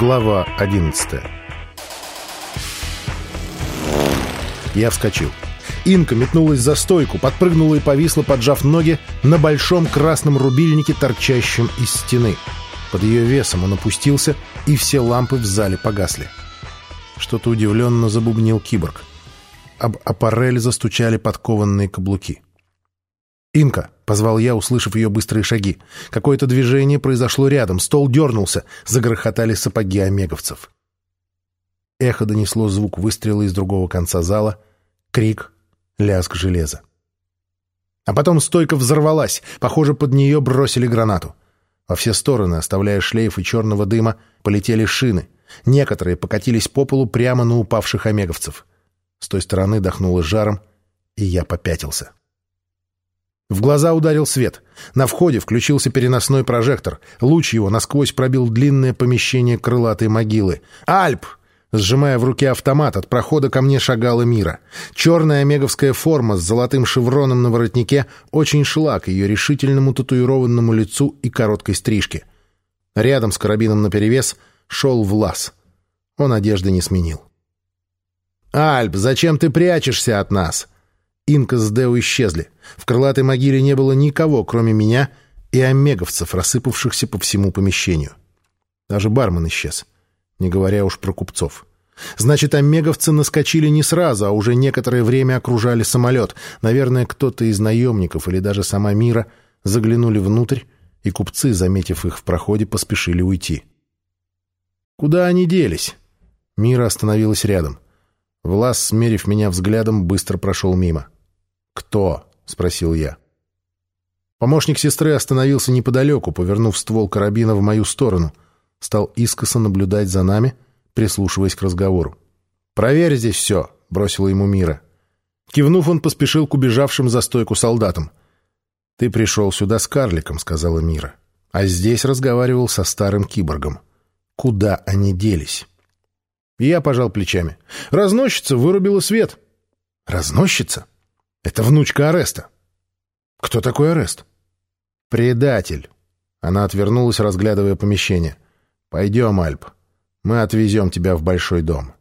Глава 11 Я вскочил. Инка метнулась за стойку, подпрыгнула и повисла, поджав ноги, на большом красном рубильнике, торчащем из стены. Под ее весом он опустился, и все лампы в зале погасли. Что-то удивленно забубнил киборг. Об аппарель застучали подкованные каблуки. «Инка!» — позвал я, услышав ее быстрые шаги. Какое-то движение произошло рядом, стол дернулся, загрохотали сапоги омеговцев. Эхо донесло звук выстрела из другого конца зала, крик, лязг железа. А потом стойка взорвалась, похоже, под нее бросили гранату. Во все стороны, оставляя шлейфы черного дыма, полетели шины. Некоторые покатились по полу прямо на упавших омеговцев. С той стороны дохнуло жаром, и я попятился. В глаза ударил свет. На входе включился переносной прожектор. Луч его насквозь пробил длинное помещение крылатой могилы. «Альп!» Сжимая в руке автомат, от прохода ко мне шагала Мира. Черная омеговская форма с золотым шевроном на воротнике очень шла к ее решительному татуированному лицу и короткой стрижке. Рядом с карабином наперевес шел Влас. Он одежды не сменил. «Альп, зачем ты прячешься от нас?» Инка с Део исчезли. В крылатой могиле не было никого, кроме меня и омеговцев, рассыпавшихся по всему помещению. Даже бармен исчез не говоря уж про купцов. Значит, омеговцы наскочили не сразу, а уже некоторое время окружали самолет. Наверное, кто-то из наемников или даже сама Мира заглянули внутрь, и купцы, заметив их в проходе, поспешили уйти. Куда они делись? Мира остановилась рядом. Влас, смерив меня взглядом, быстро прошел мимо. «Кто?» — спросил я. Помощник сестры остановился неподалеку, повернув ствол карабина в мою сторону — стал искоса наблюдать за нами, прислушиваясь к разговору. «Проверь здесь все», — бросила ему Мира. Кивнув, он поспешил к убежавшим за стойку солдатам. «Ты пришел сюда с карликом», — сказала Мира. «А здесь разговаривал со старым киборгом. Куда они делись?» Я пожал плечами. «Разносчица вырубила свет». «Разносчица? Это внучка Ареста». «Кто такой Арест?» «Предатель». Она отвернулась, разглядывая помещение. «Пойдем, Альп. Мы отвезем тебя в большой дом».